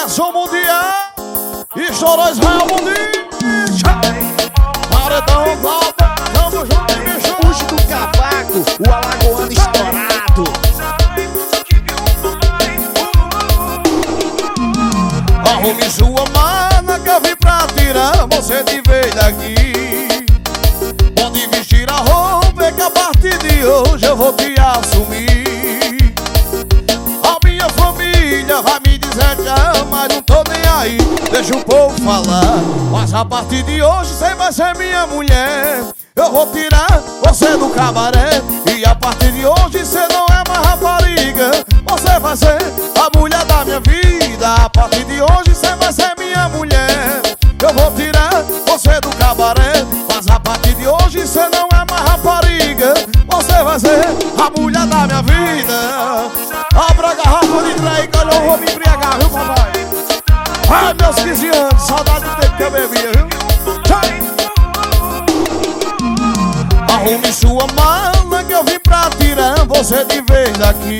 Pressão mundial Estourou Israel Mundial Paredão Glauber Tamo junto, bicho Puxa do cavaco, o alagoano estourado. Arrume sua mana que eu vim pra tirar. Você de vez daqui falar. Mas a partir de hoje você vai ser minha mulher Eu vou tirar você do cabaré. E a partir de hoje você não é mais rapariga. Você vai ser a mulher da minha vida. A partir de hoje você vai ser minha mulher. Eu vou tirar você do cabaré. Mas a partir de hoje você não é mais rapariga. Você vai ser a mulher da minha vida. Abra a garrafa de que eu vou me embriagar, viu papai? Ai meus 15 anos, saudade do tempo que eu bebia, viu? Arrume sua mala que eu vim pra tirar você de vez daqui.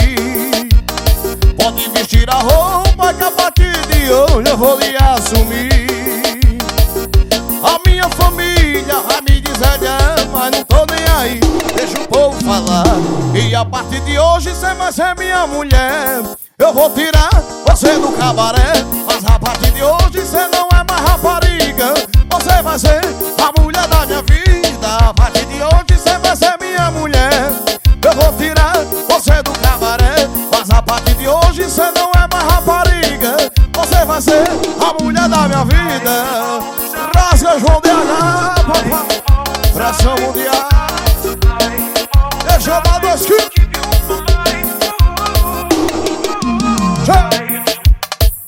Pode vestir a roupa que a partir de hoje eu vou lhe assumir. A minha família vai me dizer de mas não tô nem aí. Deixa o povo falar E a partir de hoje você vai ser minha mulher Eu vou tirar você do cabaré. Mas a partir de hoje você não Mas a partir de hoje você não é mais rapariga Você vai ser a mulher da minha vida Rasga João DH, papai Pressão mundial